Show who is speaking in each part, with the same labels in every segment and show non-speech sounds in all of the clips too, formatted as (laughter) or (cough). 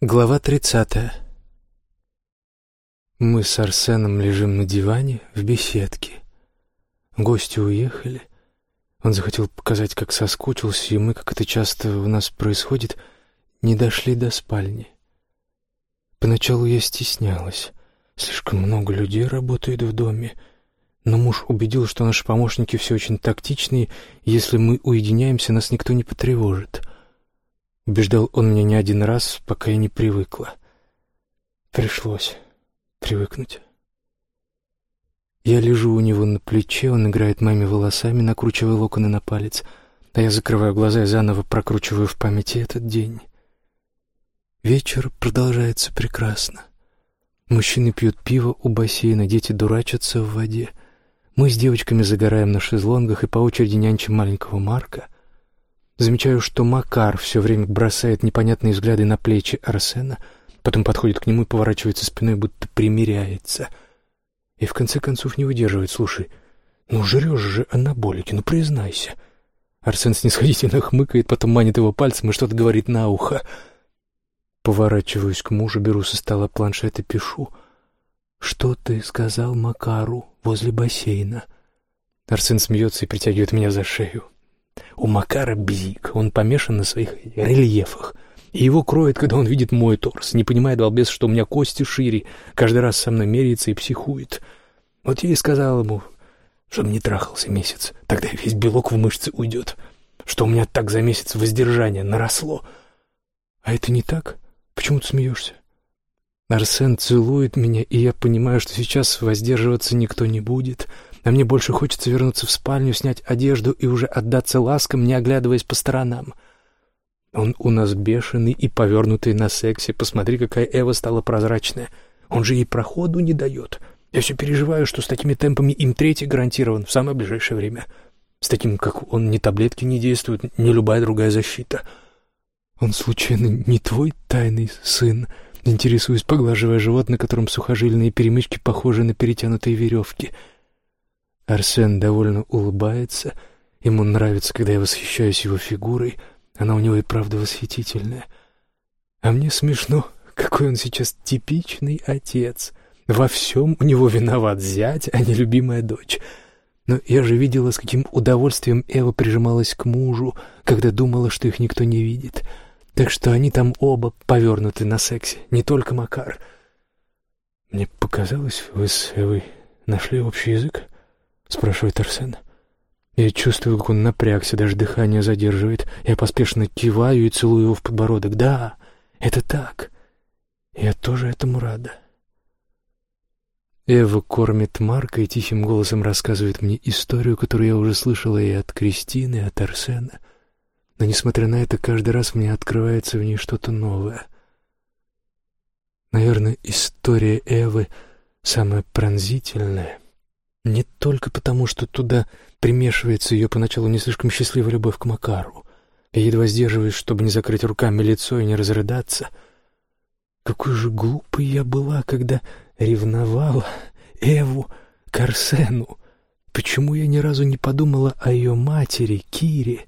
Speaker 1: Глава тридцатая. Мы с Арсеном лежим на диване в беседке. Гости уехали. Он захотел показать, как соскучился, и мы, как это часто у нас происходит, не дошли до спальни. Поначалу я стеснялась. Слишком много людей работает в доме. Но муж убедил, что наши помощники все очень тактичные, если мы уединяемся, нас никто не потревожит. Убеждал он меня не один раз, пока я не привыкла. Пришлось привыкнуть. Я лежу у него на плече, он играет моими волосами, накручивая локоны на палец, а я закрываю глаза и заново прокручиваю в памяти этот день. Вечер продолжается прекрасно. Мужчины пьют пиво у бассейна, дети дурачатся в воде. Мы с девочками загораем на шезлонгах и по очереди нянчим маленького Марка — Замечаю, что Макар все время бросает непонятные взгляды на плечи Арсена, потом подходит к нему и поворачивается спиной, будто примиряется. И в конце концов не выдерживает. «Слушай, ну жрешь же анаболики, ну признайся». Арсен снисходительно хмыкает, потом манит его пальцем и что-то говорит на ухо. Поворачиваюсь к мужу, беру со стола планшет и пишу. «Что ты сказал Макару возле бассейна?» Арсен смеется и притягивает меня за шею. У Макара бзик, он помешан на своих рельефах. И его кроет, когда он видит мой торс, не понимает балбес, что у меня кости шире, каждый раз со мной меряется и психует. Вот я и сказал ему, чтобы не трахался месяц, тогда весь белок в мышцы уйдет, что у меня так за месяц воздержание наросло. А это не так? Почему ты смеешься? Арсен целует меня, и я понимаю, что сейчас воздерживаться никто не будет — а мне больше хочется вернуться в спальню, снять одежду и уже отдаться ласкам, не оглядываясь по сторонам. Он у нас бешеный и повернутый на сексе. Посмотри, какая Эва стала прозрачная. Он же ей проходу не дает. Я все переживаю, что с такими темпами им третий гарантирован в самое ближайшее время. С таким, как он, ни таблетки не действуют, ни любая другая защита. Он, случайно, не твой тайный сын?» Интересуюсь, поглаживая живот, на котором сухожильные перемычки похожи на перетянутые веревки — Арсен довольно улыбается. Ему нравится, когда я восхищаюсь его фигурой. Она у него и правда восхитительная. А мне смешно, какой он сейчас типичный отец. Во всем у него виноват зять, а не любимая дочь. Но я же видела, с каким удовольствием Эва прижималась к мужу, когда думала, что их никто не видит. Так что они там оба повернуты на сексе, не только Макар. Мне показалось, вы с Эвой нашли общий язык? — спрашивает Арсен. Я чувствую, как он напрягся, даже дыхание задерживает. Я поспешно киваю и целую его в подбородок. «Да, это так. Я тоже этому рада». Эва кормит Марка и тихим голосом рассказывает мне историю, которую я уже слышала и от Кристины, и от Арсена. Но, несмотря на это, каждый раз мне открывается в ней что-то новое. Наверное, история Эвы самая пронзительная — не только потому, что туда примешивается ее поначалу не слишком счастливая любовь к Макару. Я едва сдерживаюсь, чтобы не закрыть руками лицо и не разрыдаться. Какой же глупой я была, когда ревновала Эву к Арсену. Почему я ни разу не подумала о ее матери, Кире?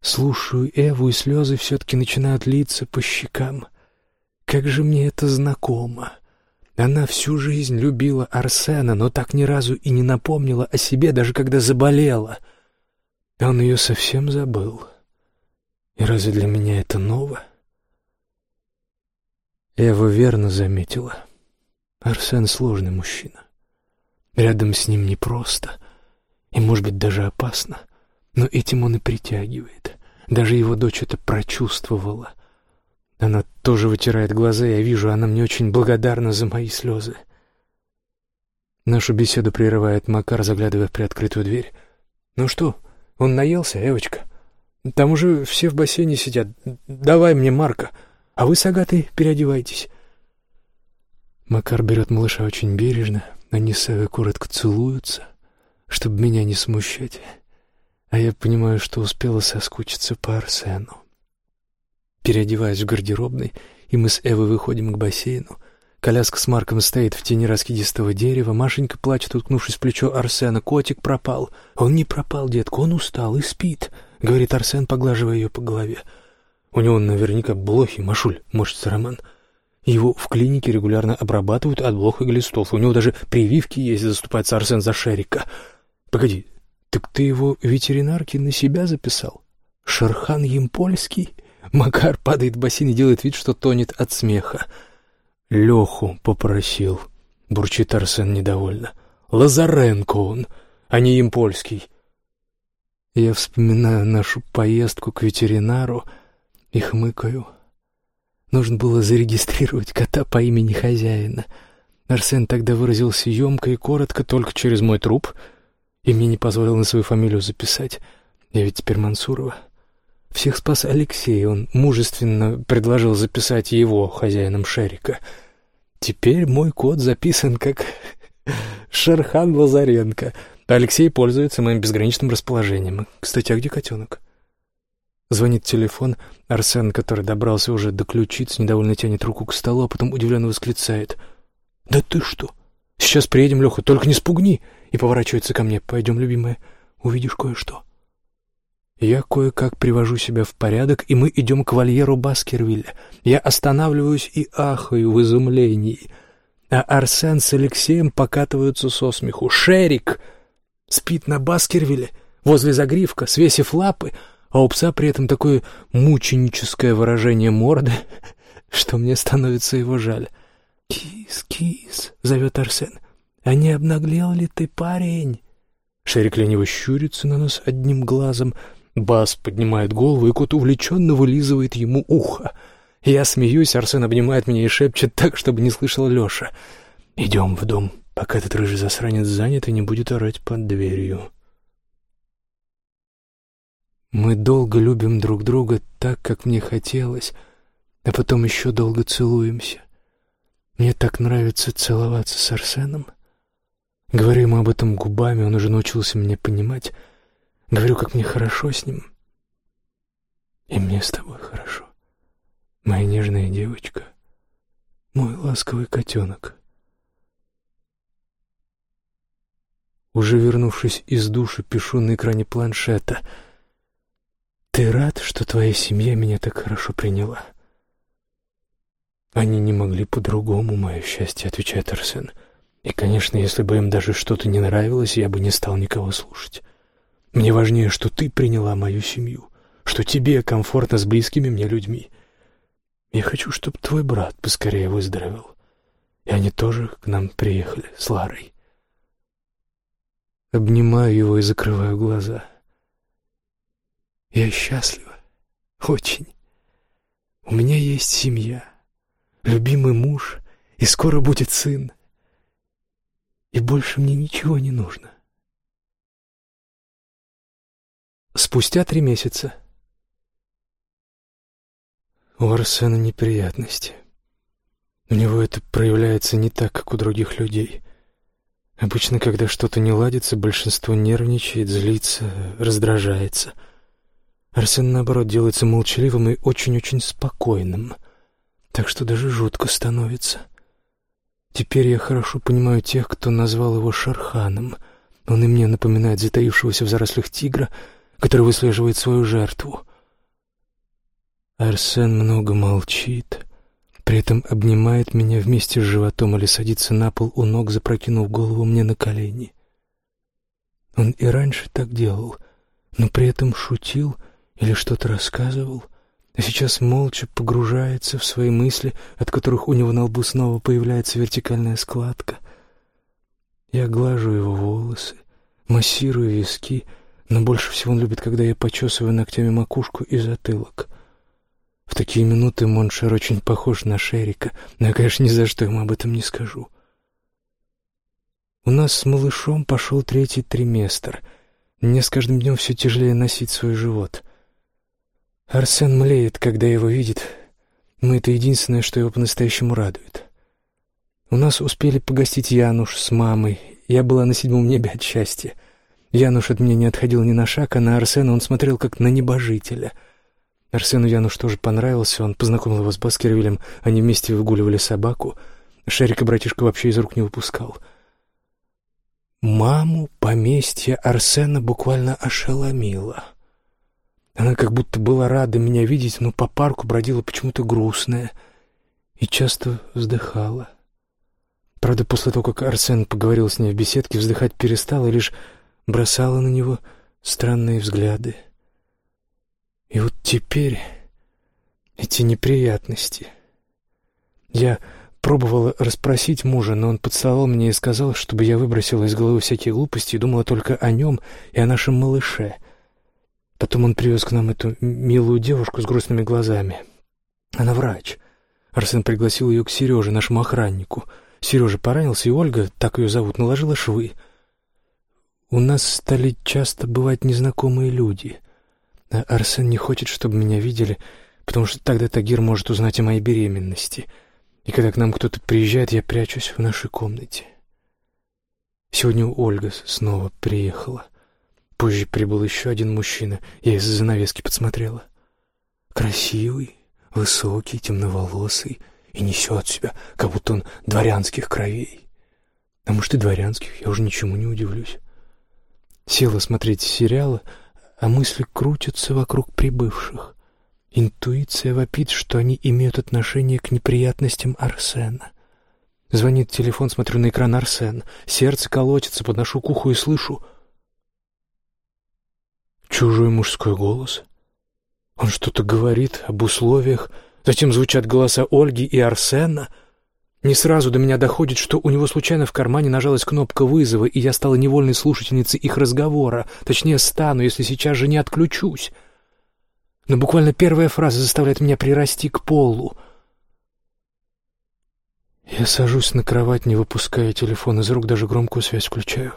Speaker 1: Слушаю Эву, и слезы все-таки начинают литься по щекам. Как же мне это знакомо! Она всю жизнь любила Арсена, но так ни разу и не напомнила о себе, даже когда заболела. Он ее совсем забыл. И разве для меня это ново? Эва верно заметила. Арсен сложный мужчина. Рядом с ним непросто и, может быть, даже опасно, но этим он и притягивает. Даже его дочь это прочувствовала — она тоже вытирает глаза, я вижу, она мне очень благодарна за мои слезы. Нашу беседу прерывает Макар, заглядывая в приоткрытую дверь. «Ну что, он наелся, Эвочка? Там уже все в бассейне сидят. Давай мне Марка, а вы с Агатой переодевайтесь». Макар берет малыша очень бережно, они с Эвой коротко целуются, чтобы меня не смущать, а я понимаю, что успела соскучиться по Арсену. Переодеваюсь в гардеробной, и мы с Эвой выходим к бассейну. Коляска с Марком стоит в тени раскидистого дерева. Машенька плачет, уткнувшись в плечо Арсена. Котик пропал. Он не пропал, детка, он устал и спит, — говорит Арсен, поглаживая ее по голове. У него наверняка блохи, Машуль, морщится Роман. Его в клинике регулярно обрабатывают от блох и глистов. У него даже прививки есть, заступается Арсен за Шерика. Погоди, так ты его ветеринарки на себя записал? Шерхан Емпольский? Макар падает в бассейн и делает вид, что тонет от смеха. Леху попросил. Бурчит Арсен недовольно. Лазаренко он, а не Емпольский. Я вспоминаю нашу поездку к ветеринару и хмыкаю. Нужно было зарегистрировать кота по имени хозяина. Арсен тогда выразился емко и коротко, только через мой труп, и мне не позволил на свою фамилию записать. Я ведь теперь Мансурова. Всех спас Алексей, он мужественно предложил записать его хозяином Шерика. Теперь мой кот записан как (laughs) Шерхан Лазаренко. Алексей пользуется моим безграничным расположением. Кстати, а где котенок? Звонит телефон. Арсен, который добрался уже до ключиц, недовольно тянет руку к столу, а потом удивленно восклицает. «Да ты что? Сейчас приедем, Леха, только не спугни!» И поворачивается ко мне. «Пойдем, любимая, увидишь кое-что». Я кое-как привожу себя в порядок, и мы идем к вольеру Баскервилля. Я останавливаюсь и ахаю в изумлении. А Арсен с Алексеем покатываются со смеху. «Шерик!» Спит на Баскервилле, возле загривка, свесив лапы, а у пса при этом такое мученическое выражение морды, (laughs) что мне становится его жаль. «Кис, кис!» — зовет Арсен. «А не обнаглел ли ты, парень?» Шерик лениво щурится на нас одним глазом. Бас поднимает голову, и кот увлеченно вылизывает ему ухо. Я смеюсь, Арсен обнимает меня и шепчет так, чтобы не слышал Леша. «Идем в дом, пока этот рыжий засранец занят и не будет орать под дверью». Мы долго любим друг друга так, как мне хотелось, а потом еще долго целуемся. Мне так нравится целоваться с Арсеном. Говорю ему об этом губами, он уже научился меня понимать. Говорю, как мне хорошо с ним. И мне с тобой хорошо, моя нежная девочка, мой ласковый котенок. Уже вернувшись из души, пишу на экране планшета — «Ты рад, что твоя семья меня так хорошо приняла?» «Они не могли по-другому, мое счастье», — отвечает Арсен. «И, конечно, если бы им даже что-то не нравилось, я бы не стал никого слушать. Мне важнее, что ты приняла мою семью, что тебе комфортно с близкими мне людьми. Я хочу, чтобы твой брат поскорее выздоровел, и они тоже к нам приехали с Ларой». Обнимаю его и закрываю глаза — я счастлива. Очень. У меня есть семья, любимый муж, и скоро будет сын. И больше мне ничего не нужно. Спустя три месяца. У Арсена неприятности. У него это проявляется не так, как у других людей. Обычно, когда что-то не ладится, большинство нервничает, злится, раздражается — Арсен, наоборот, делается молчаливым и очень-очень спокойным, так что даже жутко становится. Теперь я хорошо понимаю тех, кто назвал его Шарханом. Он и мне напоминает затаившегося в зарослях тигра, который выслеживает свою жертву. Арсен много молчит, при этом обнимает меня вместе с животом или садится на пол у ног, запрокинув голову мне на колени. Он и раньше так делал, но при этом шутил или что-то рассказывал, а сейчас молча погружается в свои мысли, от которых у него на лбу снова появляется вертикальная складка. Я глажу его волосы, массирую виски, но больше всего он любит, когда я почесываю ногтями макушку и затылок. В такие минуты Моншер очень похож на Шерика, но я, конечно, ни за что ему об этом не скажу. У нас с малышом пошел третий триместр. Мне с каждым днем все тяжелее носить свой живот — Арсен млеет, когда его видит, но это единственное, что его по-настоящему радует. У нас успели погостить Януш с мамой. Я была на седьмом небе от счастья. Януш от меня не отходил ни на шаг, а на Арсена он смотрел как на небожителя. Арсену Януш тоже понравился, он познакомил его с Баскервилем, они вместе выгуливали собаку. Шарика братишка вообще из рук не выпускал. Маму поместье Арсена буквально ошеломило. Она как будто была рада меня видеть, но по парку бродила почему-то грустная и часто вздыхала. Правда, после того, как Арсен поговорил с ней в беседке, вздыхать перестала лишь бросала на него странные взгляды. И вот теперь эти неприятности. Я пробовала расспросить мужа, но он поцеловал меня и сказал, чтобы я выбросила из головы всякие глупости и думала только о нем и о нашем малыше. Потом он привез к нам эту милую девушку с грустными глазами. Она врач. Арсен пригласил ее к Сереже, нашему охраннику. Сережа поранился, и Ольга, так ее зовут, наложила швы. У нас стали часто бывать незнакомые люди. А Арсен не хочет, чтобы меня видели, потому что тогда Тагир может узнать о моей беременности. И когда к нам кто-то приезжает, я прячусь в нашей комнате. Сегодня Ольга снова приехала. Позже прибыл еще один мужчина. Я из-за занавески подсмотрела. Красивый, высокий, темноволосый и несет себя, как будто он дворянских кровей. А может и дворянских, я уже ничему не удивлюсь. Села смотреть сериалы, а мысли крутятся вокруг прибывших. Интуиция вопит, что они имеют отношение к неприятностям Арсена. Звонит телефон, смотрю на экран Арсен. Сердце колотится, подношу к уху и слышу — Чужой мужской голос. Он что-то говорит об условиях. Затем звучат голоса Ольги и Арсена. Не сразу до меня доходит, что у него случайно в кармане нажалась кнопка вызова, и я стала невольной слушательницей их разговора. Точнее, стану, если сейчас же не отключусь. Но буквально первая фраза заставляет меня прирасти к полу. Я сажусь на кровать, не выпуская телефон из рук, даже громкую связь включаю.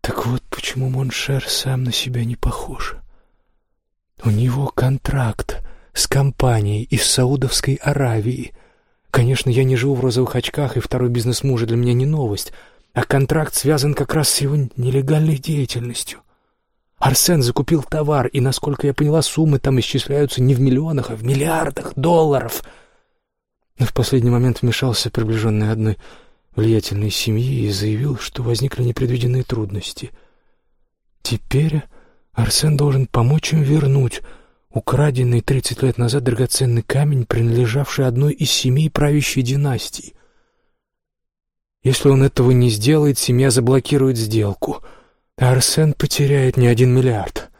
Speaker 1: Так вот почему Моншер сам на себя не похож. У него контракт с компанией из Саудовской Аравии. Конечно, я не живу в розовых очках, и второй бизнес мужа для меня не новость, а контракт связан как раз с его нелегальной деятельностью. Арсен закупил товар, и, насколько я поняла, суммы там исчисляются не в миллионах, а в миллиардах долларов. Но в последний момент вмешался приближенный одной влиятельной семьи и заявил, что возникли непредвиденные трудности. Теперь Арсен должен помочь им вернуть украденный тридцать лет назад драгоценный камень, принадлежавший одной из семей правящей династии. Если он этого не сделает, семья заблокирует сделку, Арсен потеряет не один миллиард.